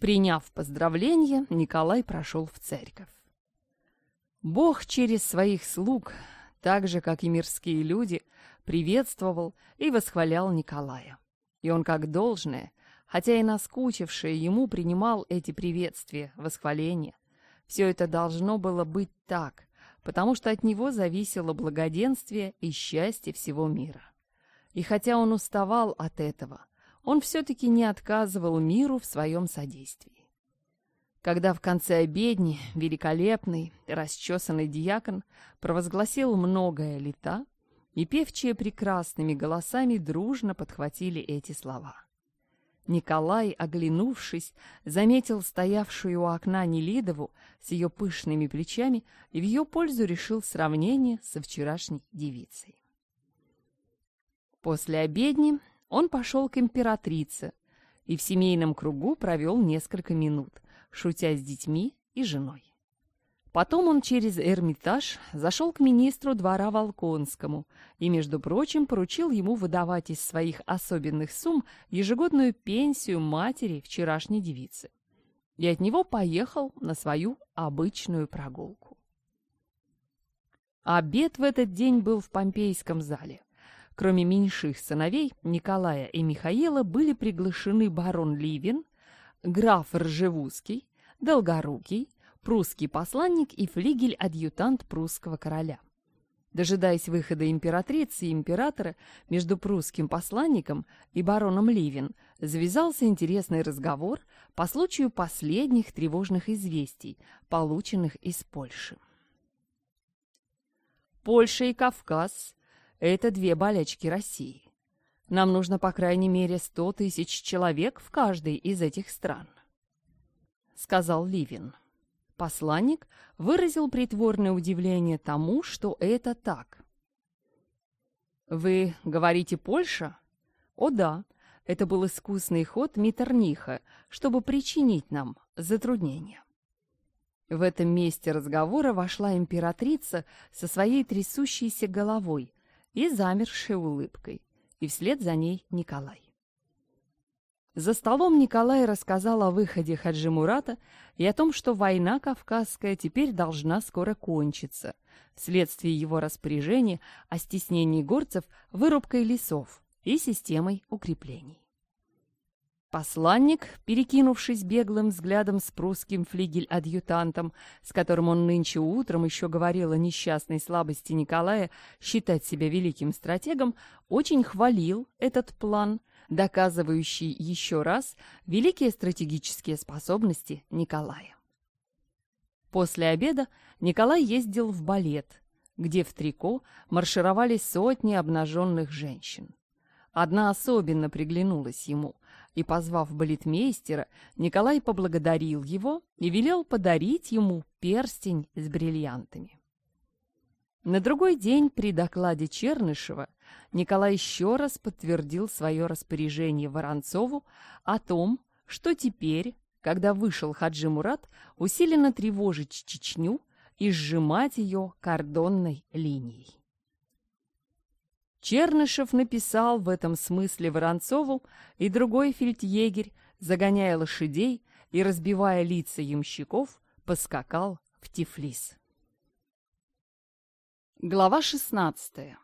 Приняв поздравление, Николай прошел в церковь. Бог через своих слуг, так же, как и мирские люди, приветствовал и восхвалял Николая. И он как должное, хотя и наскучившее ему, принимал эти приветствия, восхваления. Все это должно было быть так, потому что от него зависело благоденствие и счастье всего мира. И хотя он уставал от этого – он все-таки не отказывал миру в своем содействии. Когда в конце обедни великолепный, расчесанный диакон провозгласил многое лета, и певчие прекрасными голосами дружно подхватили эти слова. Николай, оглянувшись, заметил стоявшую у окна Нелидову с ее пышными плечами и в ее пользу решил сравнение со вчерашней девицей. После обедни он пошел к императрице и в семейном кругу провел несколько минут, шутя с детьми и женой. Потом он через Эрмитаж зашел к министру двора Волконскому и, между прочим, поручил ему выдавать из своих особенных сумм ежегодную пенсию матери вчерашней девицы. И от него поехал на свою обычную прогулку. Обед в этот день был в Помпейском зале. Кроме меньших сыновей, Николая и Михаила были приглашены барон Ливин, граф Ржевузский, Долгорукий, прусский посланник и флигель-адъютант прусского короля. Дожидаясь выхода императрицы и императора, между прусским посланником и бароном Ливин завязался интересный разговор по случаю последних тревожных известий, полученных из Польши. Польша и Кавказ это две болячки России. Нам нужно по крайней мере 100 тысяч человек в каждой из этих стран», — сказал Ливин. Посланник выразил притворное удивление тому, что это так. «Вы говорите Польша?» «О да, это был искусный ход Миттерниха, чтобы причинить нам затруднения». В этом месте разговора вошла императрица со своей трясущейся головой, и замершей улыбкой, и вслед за ней Николай. За столом Николай рассказал о выходе Хаджи Мурата и о том, что война кавказская теперь должна скоро кончиться, вследствие его распоряжения о стеснении горцев вырубкой лесов и системой укреплений. Посланник, перекинувшись беглым взглядом с прусским флигель-адъютантом, с которым он нынче утром еще говорил о несчастной слабости Николая считать себя великим стратегом, очень хвалил этот план, доказывающий еще раз великие стратегические способности Николая. После обеда Николай ездил в балет, где в трико маршировали сотни обнаженных женщин. Одна особенно приглянулась ему, и, позвав балетмейстера, Николай поблагодарил его и велел подарить ему перстень с бриллиантами. На другой день при докладе Чернышева Николай еще раз подтвердил свое распоряжение Воронцову о том, что теперь, когда вышел Хаджи Мурат, усиленно тревожить Чечню и сжимать ее кордонной линией. Чернышев написал в этом смысле Воронцову и другой фельдъегерь, загоняя лошадей и разбивая лица ямщиков, поскакал в Тифлис. Глава 16.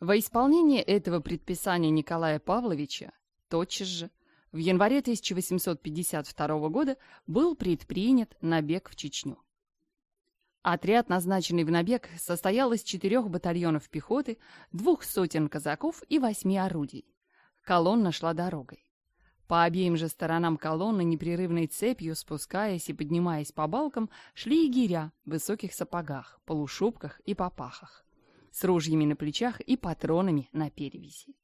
Во исполнение этого предписания Николая Павловича тотчас же, в январе 1852 года, был предпринят набег в Чечню. Отряд, назначенный в набег, состоял из четырех батальонов пехоты, двух сотен казаков и восьми орудий. Колонна шла дорогой. По обеим же сторонам колонны, непрерывной цепью, спускаясь и поднимаясь по балкам, шли егеря в высоких сапогах, полушубках и попахах, с ружьями на плечах и патронами на перевязи.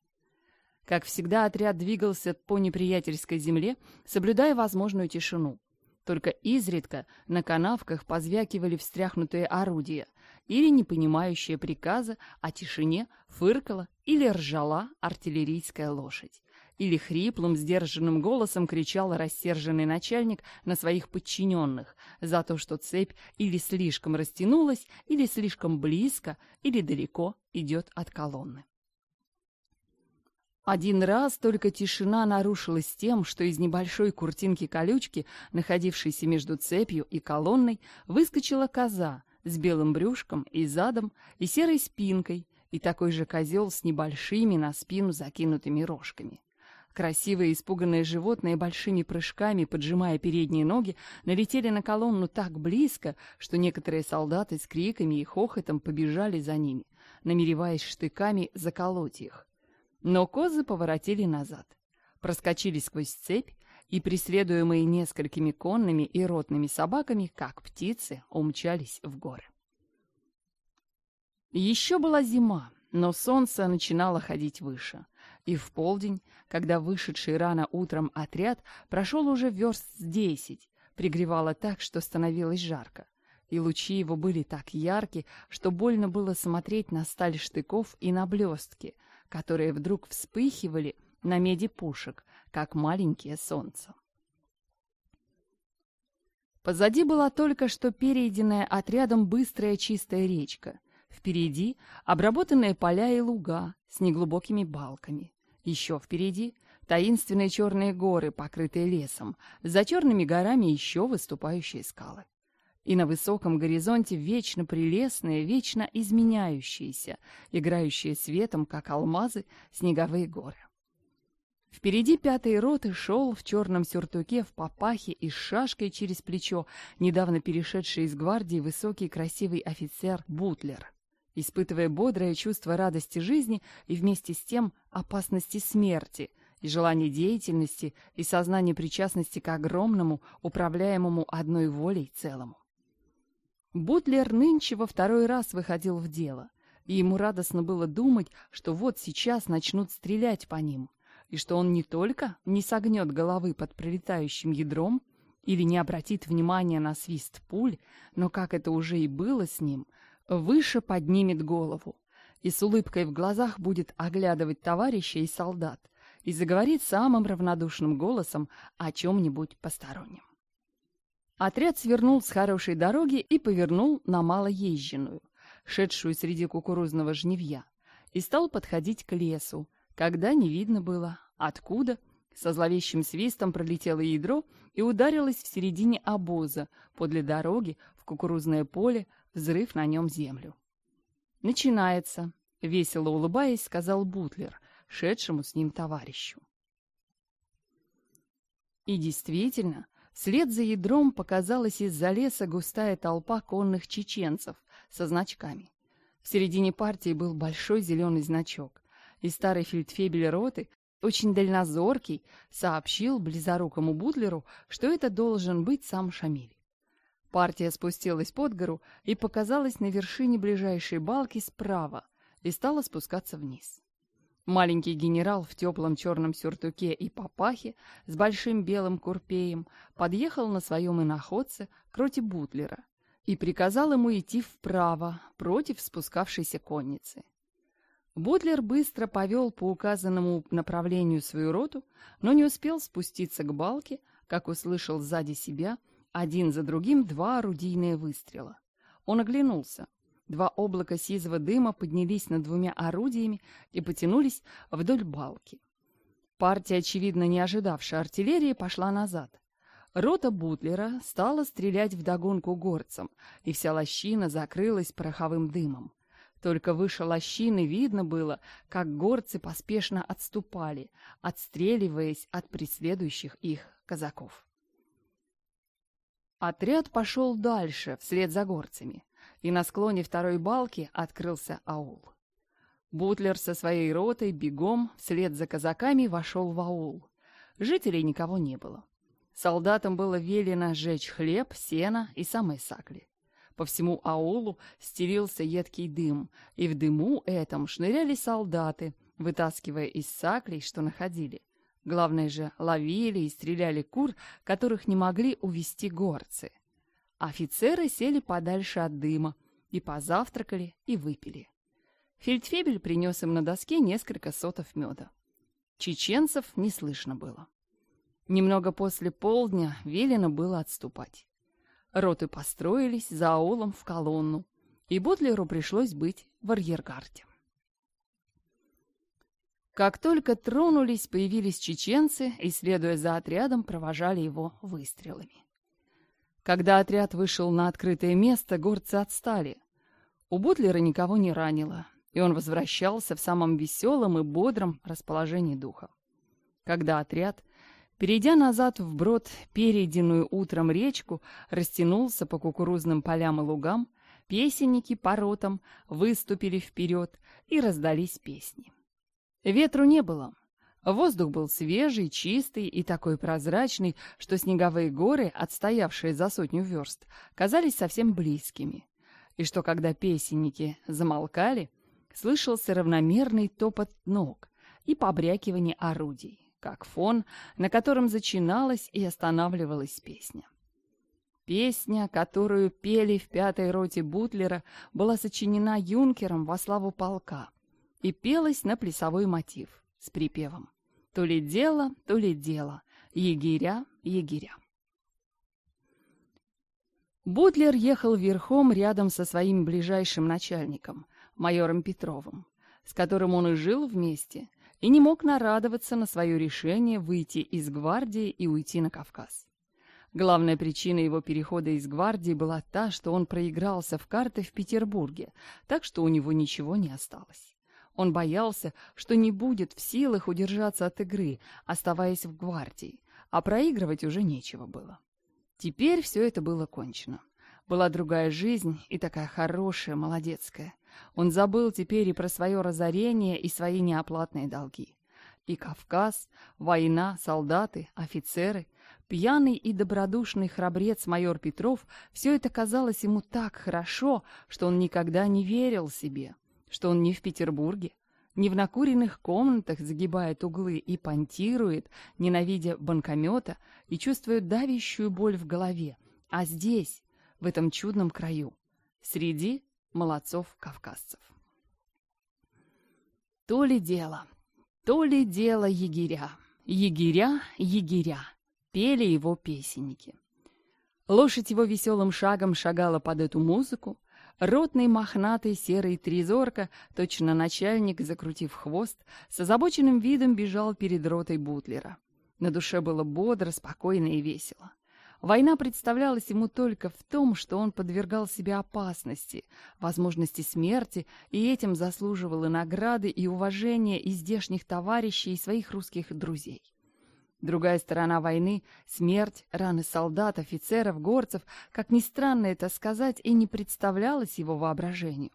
Как всегда, отряд двигался по неприятельской земле, соблюдая возможную тишину, только изредка на канавках позвякивали встряхнутые орудия, или не понимающая приказа о тишине фыркала или ржала артиллерийская лошадь, или хриплым сдержанным голосом кричал рассерженный начальник на своих подчиненных за то, что цепь или слишком растянулась, или слишком близко, или далеко идет от колонны. Один раз только тишина нарушилась тем, что из небольшой куртинки-колючки, находившейся между цепью и колонной, выскочила коза с белым брюшком и задом и серой спинкой, и такой же козел с небольшими на спину закинутыми рожками. Красивое испуганное животное большими прыжками, поджимая передние ноги, налетели на колонну так близко, что некоторые солдаты с криками и хохотом побежали за ними, намереваясь штыками заколоть их. Но козы поворотили назад, проскочили сквозь цепь и, преследуемые несколькими конными и ротными собаками, как птицы, умчались в горы. Еще была зима, но солнце начинало ходить выше. И в полдень, когда вышедший рано утром отряд прошел уже верст с десять, пригревало так, что становилось жарко. И лучи его были так ярки, что больно было смотреть на сталь штыков и на блестки — которые вдруг вспыхивали на меди пушек, как маленькие солнца. Позади была только что перейденная отрядом быстрая чистая речка. Впереди обработанные поля и луга с неглубокими балками. Еще впереди таинственные черные горы, покрытые лесом, за черными горами еще выступающие скалы и на высоком горизонте вечно прелестные, вечно изменяющиеся, играющие светом, как алмазы, снеговые горы. Впереди пятой роты шел в черном сюртуке, в папахе и с шашкой через плечо, недавно перешедший из гвардии высокий красивый офицер Бутлер. Испытывая бодрое чувство радости жизни и вместе с тем опасности смерти – и желание деятельности, и сознание причастности к огромному, управляемому одной волей целому. Бутлер нынче во второй раз выходил в дело, и ему радостно было думать, что вот сейчас начнут стрелять по ним, и что он не только не согнет головы под прилетающим ядром или не обратит внимания на свист пуль, но, как это уже и было с ним, выше поднимет голову и с улыбкой в глазах будет оглядывать товарища и солдат и заговорит самым равнодушным голосом о чем-нибудь постороннем. Отряд свернул с хорошей дороги и повернул на малоезженную, шедшую среди кукурузного жневья, и стал подходить к лесу, когда не видно было, откуда. Со зловещим свистом пролетело ядро и ударилось в середине обоза, подле дороги, в кукурузное поле, взрыв на нем землю. «Начинается», — весело улыбаясь, сказал Бутлер, шедшему с ним товарищу. И действительно, — Вслед за ядром показалась из-за леса густая толпа конных чеченцев со значками. В середине партии был большой зеленый значок, и старый фельдфебель роты, очень дальнозоркий, сообщил близорукому Будлеру, что это должен быть сам Шамиль. Партия спустилась под гору и показалась на вершине ближайшей балки справа и стала спускаться вниз. Маленький генерал в теплом черном сюртуке и папахе с большим белым курпеем подъехал на своем иноходце к роте Бутлера и приказал ему идти вправо против спускавшейся конницы. Бутлер быстро повел по указанному направлению свою роту, но не успел спуститься к балке, как услышал сзади себя один за другим два орудийные выстрела. Он оглянулся. Два облака сизого дыма поднялись над двумя орудиями и потянулись вдоль балки. Партия, очевидно не ожидавшая артиллерии, пошла назад. Рота Бутлера стала стрелять вдогонку горцам, и вся лощина закрылась пороховым дымом. Только выше лощины видно было, как горцы поспешно отступали, отстреливаясь от преследующих их казаков. Отряд пошел дальше, вслед за горцами и на склоне второй балки открылся аул. Бутлер со своей ротой бегом вслед за казаками вошел в аул. Жителей никого не было. Солдатам было велено сжечь хлеб, сено и самые сакли. По всему аулу стелился едкий дым, и в дыму этом шныряли солдаты, вытаскивая из саклей, что находили. Главное же, ловили и стреляли кур, которых не могли увести горцы. Офицеры сели подальше от дыма и позавтракали и выпили. Фельдфебель принес им на доске несколько сотов меда. Чеченцев не слышно было. Немного после полдня велено было отступать. Роты построились за аулом в колонну, и Бутлеру пришлось быть в арьергарде. Как только тронулись, появились чеченцы и, следуя за отрядом, провожали его выстрелами. Когда отряд вышел на открытое место, горцы отстали. У Бутлера никого не ранило, и он возвращался в самом веселом и бодром расположении духа. Когда отряд, перейдя назад вброд перейденную утром речку, растянулся по кукурузным полям и лугам, песенники по ротам выступили вперед и раздались песни. Ветру не было, Воздух был свежий, чистый и такой прозрачный, что снеговые горы, отстоявшие за сотню верст, казались совсем близкими. И что, когда песенники замолкали, слышался равномерный топот ног и побрякивание орудий, как фон, на котором зачиналась и останавливалась песня. Песня, которую пели в пятой роте Бутлера, была сочинена юнкером во славу полка и пелась на плясовой мотив с припевом. То ли дело, то ли дело. Егеря, егеря. Бутлер ехал верхом рядом со своим ближайшим начальником, майором Петровым, с которым он и жил вместе, и не мог нарадоваться на свое решение выйти из гвардии и уйти на Кавказ. Главная причина его перехода из гвардии была та, что он проигрался в карты в Петербурге, так что у него ничего не осталось. Он боялся, что не будет в силах удержаться от игры, оставаясь в гвардии, а проигрывать уже нечего было. Теперь все это было кончено. Была другая жизнь и такая хорошая, молодецкая. Он забыл теперь и про свое разорение, и свои неоплатные долги. И Кавказ, война, солдаты, офицеры, пьяный и добродушный храбрец майор Петров, все это казалось ему так хорошо, что он никогда не верил себе что он не в Петербурге, не в накуренных комнатах загибает углы и понтирует, ненавидя банкомета и чувствует давящую боль в голове, а здесь, в этом чудном краю, среди молодцов-кавказцев. То ли дело, то ли дело егеря, егеря, егеря, пели его песенники. Лошадь его веселым шагом шагала под эту музыку, Ротный мохнатый серый тризорка, точно начальник, закрутив хвост, с озабоченным видом бежал перед ротой Бутлера. На душе было бодро, спокойно и весело. Война представлялась ему только в том, что он подвергал себя опасности, возможности смерти, и этим заслуживал и награды, и уважения и здешних товарищей, и своих русских друзей. Другая сторона войны – смерть, раны солдат, офицеров, горцев, как ни странно это сказать, и не представлялось его воображению.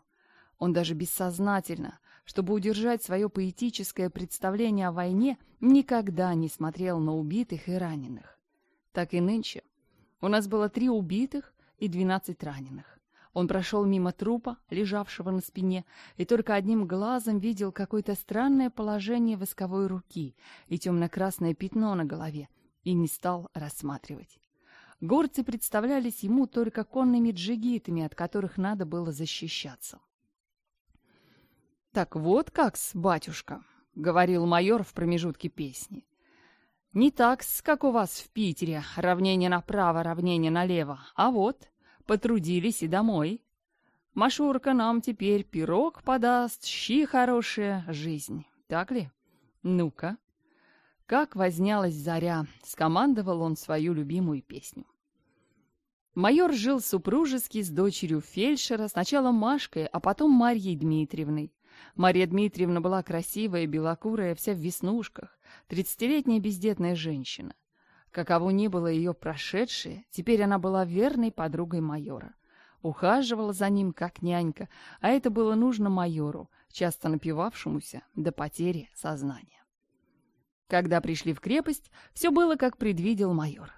Он даже бессознательно, чтобы удержать свое поэтическое представление о войне, никогда не смотрел на убитых и раненых. Так и нынче. У нас было три убитых и двенадцать раненых. Он прошел мимо трупа, лежавшего на спине, и только одним глазом видел какое-то странное положение восковой руки и темно-красное пятно на голове, и не стал рассматривать. Горцы представлялись ему только конными джигитами, от которых надо было защищаться. «Так вот как-с, батюшка!» — говорил майор в промежутке песни. «Не так-с, как у вас в Питере, равнение направо, равнение налево, а вот...» потрудились и домой. Машурка нам теперь пирог подаст, щи хорошая, жизнь, так ли? Ну-ка. Как вознялась заря, скомандовал он свою любимую песню. Майор жил супружески с дочерью фельдшера, сначала Машкой, а потом Марьей Дмитриевной. Марья Дмитриевна была красивая, белокурая, вся в веснушках, тридцатилетняя бездетная женщина. Каково ни было ее прошедшее, теперь она была верной подругой майора. Ухаживала за ним, как нянька, а это было нужно майору, часто напивавшемуся до потери сознания. Когда пришли в крепость, все было, как предвидел майор.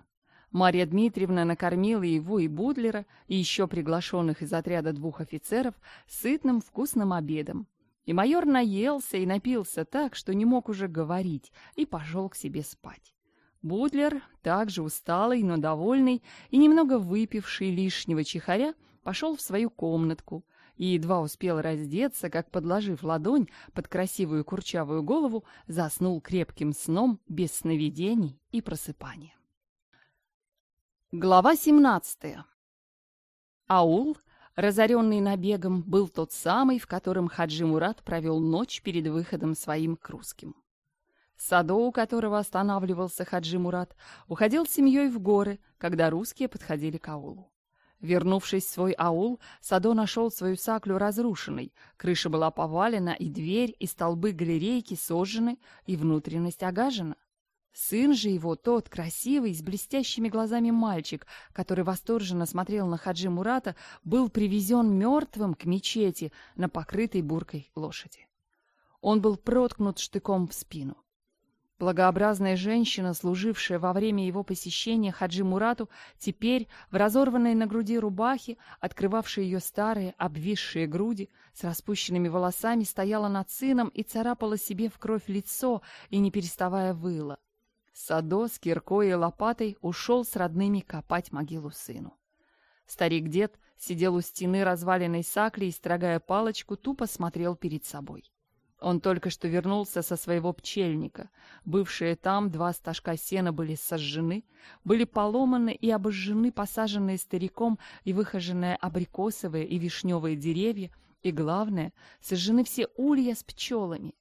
Марья Дмитриевна накормила его и Будлера, и еще приглашенных из отряда двух офицеров, сытным вкусным обедом. И майор наелся и напился так, что не мог уже говорить, и пошел к себе спать. Будлер также усталый, но довольный и немного выпивший лишнего чихаря, пошел в свою комнатку и едва успел раздеться, как, подложив ладонь под красивую курчавую голову, заснул крепким сном без сновидений и просыпания. Глава 17. Аул, разоренный набегом, был тот самый, в котором Хаджи Мурат провел ночь перед выходом своим к русским. Садоу, которого останавливался Хаджи Мурат, уходил с семьей в горы, когда русские подходили к аулу. Вернувшись в свой аул, Садо нашел свою саклю разрушенной, крыша была повалена, и дверь, и столбы галерейки сожжены, и внутренность огажена. Сын же его, тот красивый, с блестящими глазами мальчик, который восторженно смотрел на Хаджи Мурата, был привезен мертвым к мечети на покрытой буркой лошади. Он был проткнут штыком в спину. Благообразная женщина, служившая во время его посещения Хаджи Мурату, теперь в разорванной на груди рубахе, открывавшей ее старые обвисшие груди, с распущенными волосами стояла над сыном и царапала себе в кровь лицо и не переставая выла. Садо с киркой и лопатой ушел с родными копать могилу сыну. Старик-дед сидел у стены разваленной сакли и, строгая палочку, тупо смотрел перед собой. Он только что вернулся со своего пчельника. Бывшие там два стажка сена были сожжены, были поломаны и обожжены посаженные стариком и выхоженные абрикосовые и вишневые деревья, и, главное, сожжены все улья с пчелами.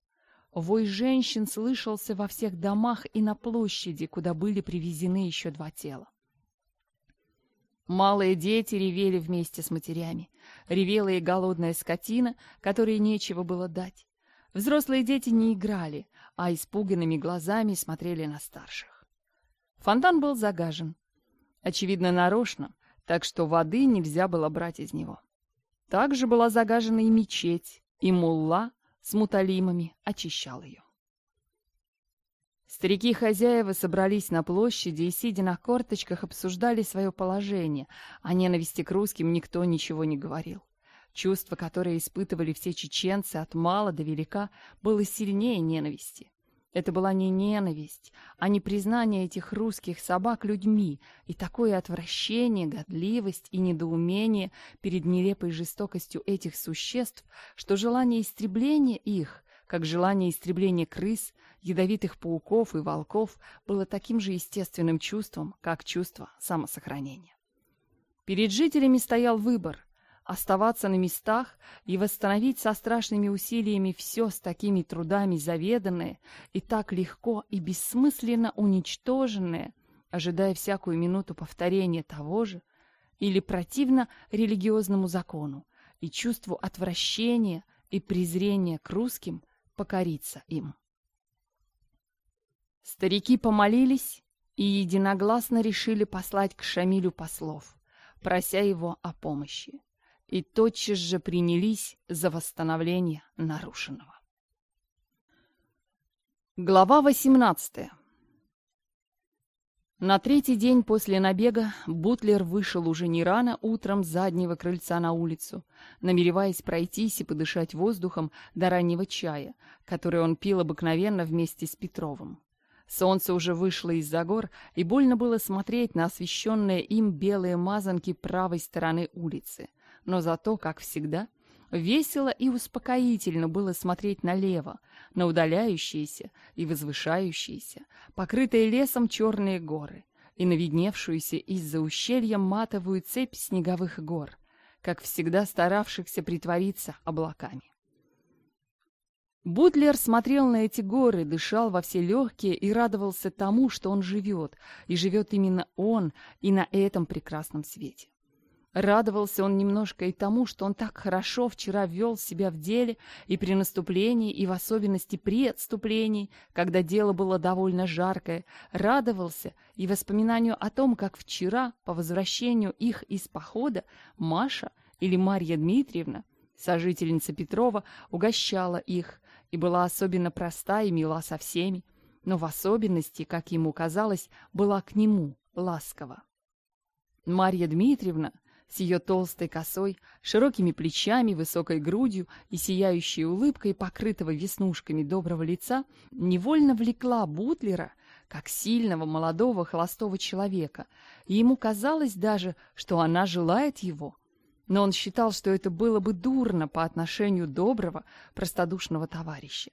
Вой женщин слышался во всех домах и на площади, куда были привезены еще два тела. Малые дети ревели вместе с матерями. Ревела и голодная скотина, которой нечего было дать. Взрослые дети не играли, а испуганными глазами смотрели на старших. Фонтан был загажен. Очевидно, нарочно, так что воды нельзя было брать из него. Также была загажена и мечеть, и мулла с муталимами очищал ее. Старики-хозяева собрались на площади и, сидя на корточках, обсуждали свое положение. О ненависти к русским никто ничего не говорил. Чувство, которое испытывали все чеченцы от мала до велика, было сильнее ненависти. Это была не ненависть, а не признание этих русских собак людьми и такое отвращение, годливость и недоумение перед нелепой жестокостью этих существ, что желание истребления их, как желание истребления крыс, ядовитых пауков и волков, было таким же естественным чувством, как чувство самосохранения. Перед жителями стоял выбор оставаться на местах и восстановить со страшными усилиями все с такими трудами заведанное и так легко и бессмысленно уничтоженное, ожидая всякую минуту повторения того же, или противно религиозному закону и чувству отвращения и презрения к русским покориться им. Старики помолились и единогласно решили послать к Шамилю послов, прося его о помощи и тотчас же принялись за восстановление нарушенного. Глава 18 На третий день после набега Бутлер вышел уже не рано утром с заднего крыльца на улицу, намереваясь пройтись и подышать воздухом до раннего чая, который он пил обыкновенно вместе с Петровым. Солнце уже вышло из-за гор, и больно было смотреть на освещенные им белые мазанки правой стороны улицы но зато, как всегда, весело и успокоительно было смотреть налево, на удаляющиеся и возвышающиеся, покрытые лесом черные горы и на видневшуюся из-за ущелья матовую цепь снеговых гор, как всегда старавшихся притвориться облаками. Бутлер смотрел на эти горы, дышал во все легкие и радовался тому, что он живет, и живет именно он, и на этом прекрасном свете. Радовался он немножко и тому, что он так хорошо вчера вел себя в деле и при наступлении, и в особенности при отступлении, когда дело было довольно жаркое, радовался и воспоминанию о том, как вчера, по возвращению их из похода, Маша или Марья Дмитриевна, сожительница Петрова, угощала их и была особенно проста и мила со всеми, но в особенности, как ему казалось, была к нему ласкова. Марья Дмитриевна, с ее толстой косой, широкими плечами, высокой грудью и сияющей улыбкой, покрытого веснушками доброго лица, невольно влекла Бутлера, как сильного молодого холостого человека, и ему казалось даже, что она желает его. Но он считал, что это было бы дурно по отношению доброго, простодушного товарища.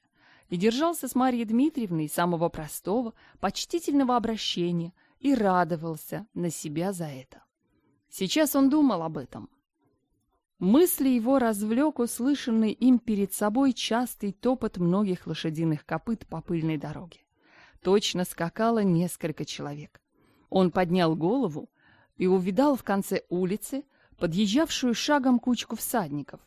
И держался с Марьей Дмитриевной самого простого, почтительного обращения и радовался на себя за это. Сейчас он думал об этом. Мысли его развлек услышанный им перед собой частый топот многих лошадиных копыт по пыльной дороге. Точно скакало несколько человек. Он поднял голову и увидал в конце улицы подъезжавшую шагом кучку всадников.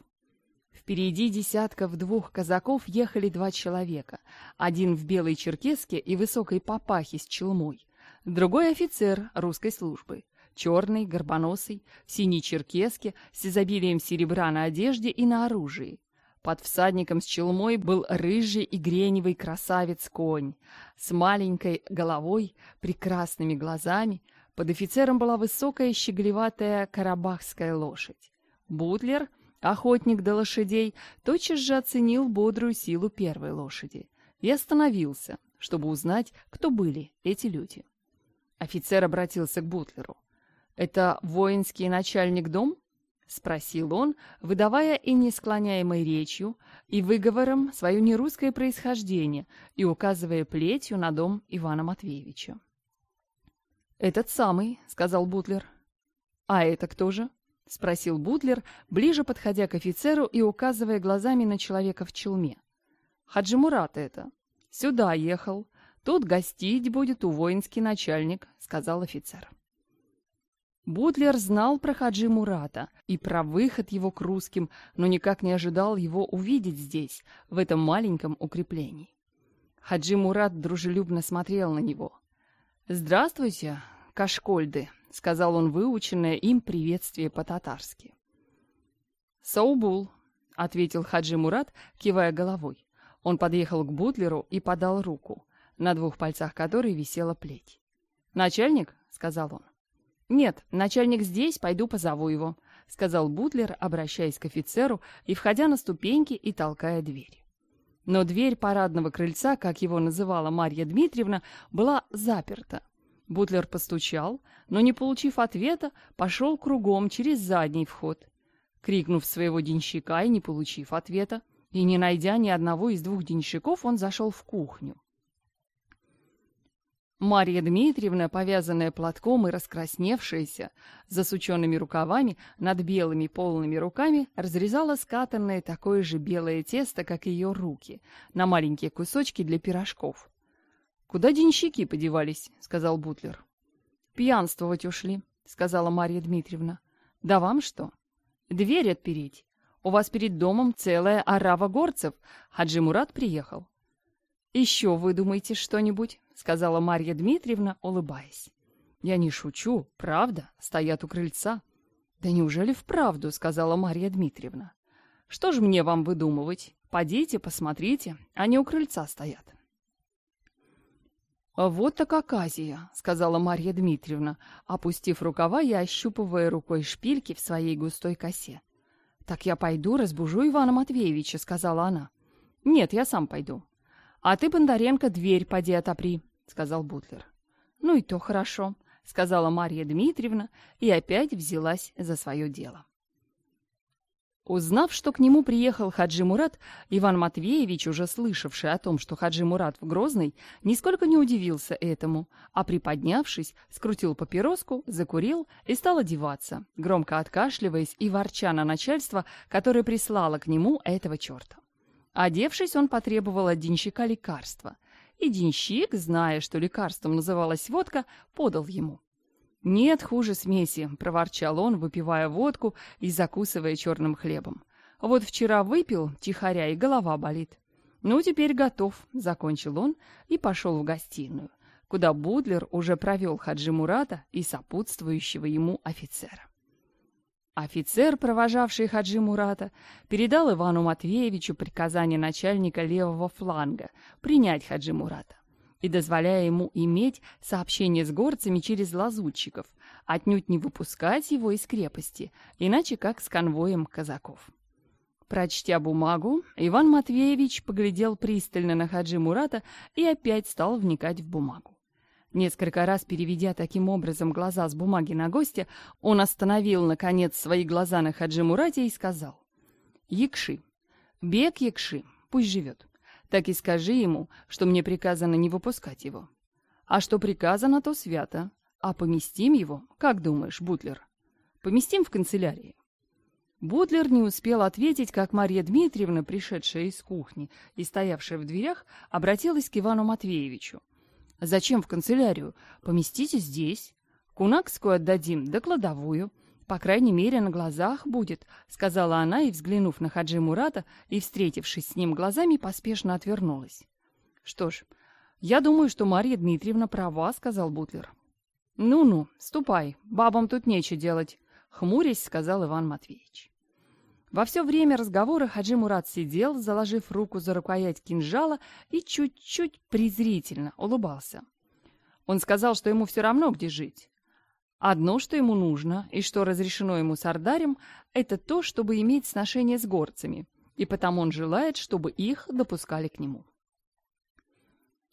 Впереди десятков двух казаков ехали два человека, один в белой черкеске и высокой папахе с челмой, другой офицер русской службы — черной, горбоносой, синей черкеске с изобилием серебра на одежде и на оружии. Под всадником с челмой был рыжий и греневый красавец-конь с маленькой головой, прекрасными глазами. Под офицером была высокая щеглеватая карабахская лошадь. Бутлер, охотник до лошадей, тотчас же оценил бодрую силу первой лошади и остановился, чтобы узнать, кто были эти люди. Офицер обратился к Бутлеру. «Это воинский начальник дом?» — спросил он, выдавая и несклоняемой речью, и выговором свое нерусское происхождение и указывая плетью на дом Ивана Матвеевича. «Этот самый», — сказал Бутлер. «А это кто же?» — спросил Бутлер, ближе подходя к офицеру и указывая глазами на человека в челме. «Хаджи Мурат это. Сюда ехал. Тут гостить будет у воинский начальник», — сказал офицер. Бодлер знал про Хаджи Мурата и про выход его к русским, но никак не ожидал его увидеть здесь, в этом маленьком укреплении. Хаджи Мурат дружелюбно смотрел на него. «Здравствуйте, Кашкольды», — сказал он выученное им приветствие по-татарски. «Саубул», — ответил Хаджи Мурат, кивая головой. Он подъехал к Бутлеру и подал руку, на двух пальцах которой висела плеть. «Начальник», — сказал он, «Нет, начальник здесь, пойду позову его», — сказал Бутлер, обращаясь к офицеру и входя на ступеньки и толкая дверь. Но дверь парадного крыльца, как его называла Марья Дмитриевна, была заперта. Бутлер постучал, но, не получив ответа, пошел кругом через задний вход. Крикнув своего денщика и не получив ответа, и не найдя ни одного из двух денщиков, он зашел в кухню. Марья Дмитриевна, повязанная платком и раскрасневшаяся, засученными рукавами, над белыми полными руками, разрезала скатанное такое же белое тесто, как и ее руки, на маленькие кусочки для пирожков. «Куда денщики подевались?» — сказал Бутлер. «Пьянствовать ушли», — сказала Марья Дмитриевна. «Да вам что? Дверь отпереть. У вас перед домом целая орава горцев. Хаджи Мурат приехал». «Еще выдумайте что-нибудь», сказала Марья Дмитриевна, улыбаясь. «Я не шучу, правда, стоят у крыльца». «Да неужели вправду?» — сказала Марья Дмитриевна. «Что ж мне вам выдумывать? Подите, посмотрите, они у крыльца стоят». «А «Вот так оказия», — сказала Марья Дмитриевна, опустив рукава и ощупывая рукой шпильки в своей густой косе. «Так я пойду разбужу Ивана Матвеевича», — сказала она. «Нет, я сам пойду. А ты, Бондаренко, дверь поди отопри. — сказал Бутлер. «Ну и то хорошо», — сказала Марья Дмитриевна и опять взялась за свое дело. Узнав, что к нему приехал Хаджи Мурат, Иван Матвеевич, уже слышавший о том, что Хаджи Мурат в Грозный, нисколько не удивился этому, а приподнявшись, скрутил папироску, закурил и стал одеваться, громко откашливаясь и ворча на начальство, которое прислало к нему этого черта. Одевшись, он потребовал от денщика лекарства и денщик, зная, что лекарством называлась водка, подал ему. «Нет хуже смеси», — проворчал он, выпивая водку и закусывая черным хлебом. «Вот вчера выпил, тихоря, и голова болит». «Ну, теперь готов», — закончил он и пошел в гостиную, куда Будлер уже провел Хаджи Мурата и сопутствующего ему офицера. Офицер, провожавший Хаджи Мурата, передал Ивану Матвеевичу приказание начальника левого фланга принять Хаджи Мурата и дозволяя ему иметь сообщение с горцами через лазутчиков, отнюдь не выпускать его из крепости, иначе как с конвоем казаков. Прочтя бумагу, Иван Матвеевич поглядел пристально на Хаджи Мурата и опять стал вникать в бумагу. Несколько раз переведя таким образом глаза с бумаги на гостя, он остановил, наконец, свои глаза на Хаджи Мурате и сказал. «Якши. Бег Якши. Пусть живет. Так и скажи ему, что мне приказано не выпускать его. А что приказано, то свято. А поместим его, как думаешь, Бутлер? Поместим в канцелярии». Бутлер не успел ответить, как Марья Дмитриевна, пришедшая из кухни и стоявшая в дверях, обратилась к Ивану Матвеевичу. А зачем в канцелярию? Поместите здесь. Кунакскую отдадим, да кладовую. По крайней мере, на глазах будет», — сказала она и, взглянув на Хаджи Мурата и встретившись с ним глазами, поспешно отвернулась. «Что ж, я думаю, что Марья Дмитриевна права», — сказал Бутлер. «Ну-ну, ступай, бабам тут нечего делать», — хмурясь сказал Иван Матвеевич. Во все время разговора Хаджи Мурат сидел, заложив руку за рукоять кинжала и чуть-чуть презрительно улыбался. Он сказал, что ему все равно, где жить. Одно, что ему нужно и что разрешено ему сардарем, это то, чтобы иметь сношение с горцами, и потому он желает, чтобы их допускали к нему.